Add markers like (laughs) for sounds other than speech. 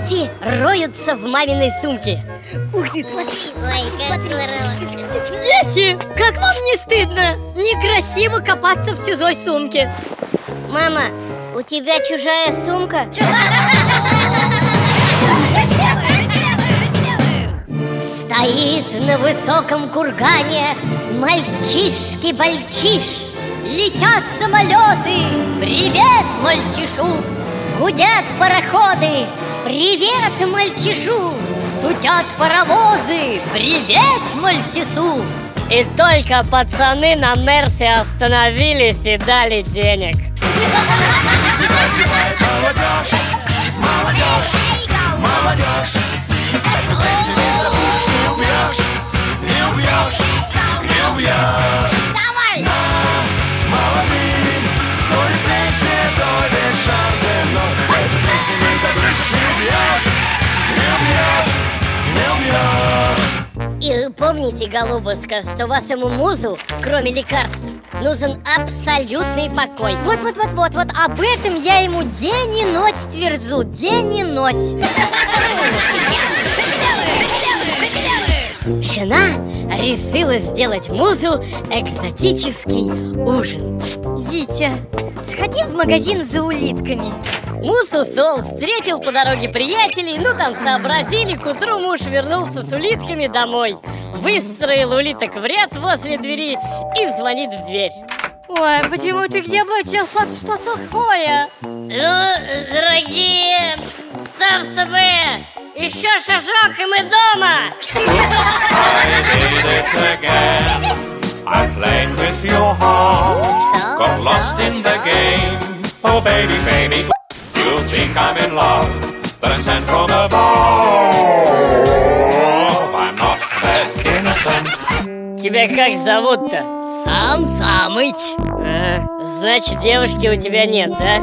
копаться в маминой сумке. Ух ты, смотри! Ой, как. Дети, как вам не стыдно? Некрасиво копаться в чужой сумке. Мама, у тебя чужая сумка? (laughs) Стоит на высоком кургане мальчишки-бальчиш Летят самолеты, привет мальчишу Гудят пароходы, привет мальчишу! Стучат паровозы, привет мальчису! И только пацаны на Мерсе остановились и дали денег. Молодежь, молодежь, молодежь. Забудешь, не убьешь Не убьешь, не убьешь помните, голубушка, что вашему музу, кроме лекарств, нужен абсолютный покой. Вот-вот-вот-вот, вот об этом я ему день и ночь тверджу, день и ночь. Жена решила сделать музу экзотический ужин. Витя, сходи в магазин за улитками Мусу Сол встретил по дороге приятелей, ну там сообразили, к утру муж вернулся с улитками домой. Выстроил улиток в ряд возле двери и звонит в дверь. Ой, почему ты где был? Что такое? Ну, дорогие, сам собой, еще шажок и мы дома. I did it again I played with your heart. Got lost in the game. Oh baby, baby You think I'm in love But I'm sent from above I'm not that innocent Тебя как зовут-то? Сам Самыч а, Значит, девушки у тебя нет, да?